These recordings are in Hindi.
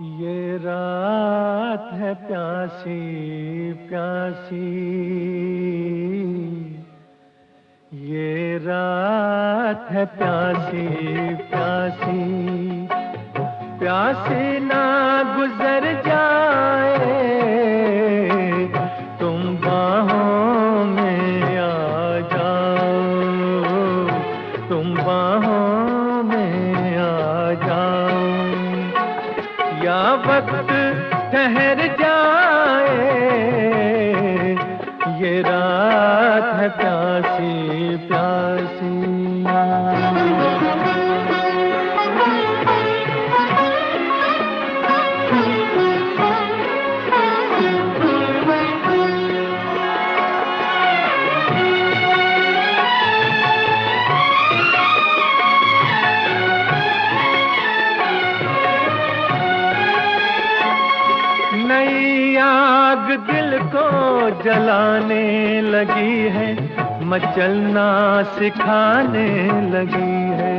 ये रात है प्यासी प्यासी। ये रात है प्यासी प्यासी। प्यासी ना गुजर जाए या वक्त ठहर जाए ये रात है प्यासी आग दिल को जलाने लगी है, मचलना सिखाने लगी है।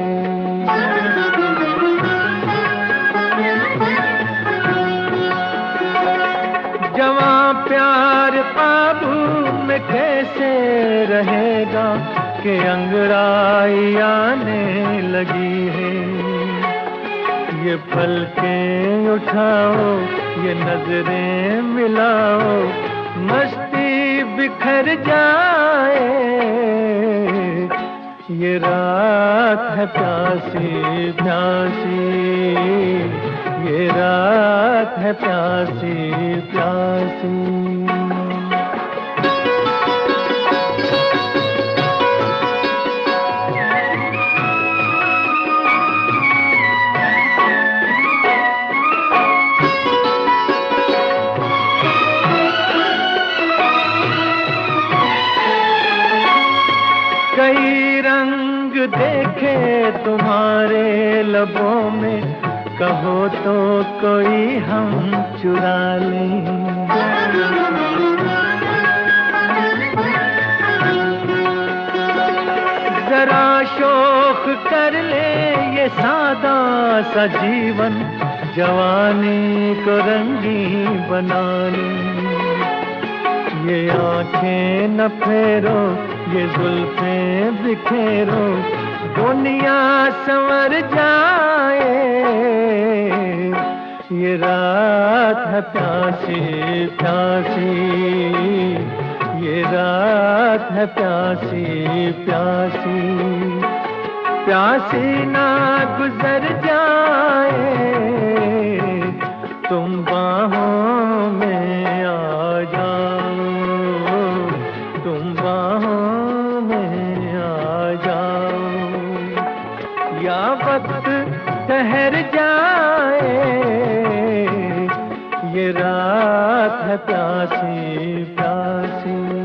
जवा प्यार काबू में कैसे रहेगा कि अंगड़ाई आने लगी है। ये पलकें उठाओ, ये नज़रें मिलाओ, मस्ती बिखर जाए। ये रात है प्यासी प्यासी। ये रात है प्यासी प्यासी। कई रंग देखे तुम्हारे लबों में, कहो तो कोई हम चुरा लें। जरा शोक कर ले ये सादा सा जीवन, जवानी को रंगी बना बनानी ये आँखें न फेरो, ये जुल्फें बिखेरो, दुनिया संवर जाए। ये रात है प्यासी प्यासी। ये रात है प्यासी प्यासी। प्यासी ना गुजर जाए। या वक्त ठहर जाए ये रात है प्यासी प्यासी।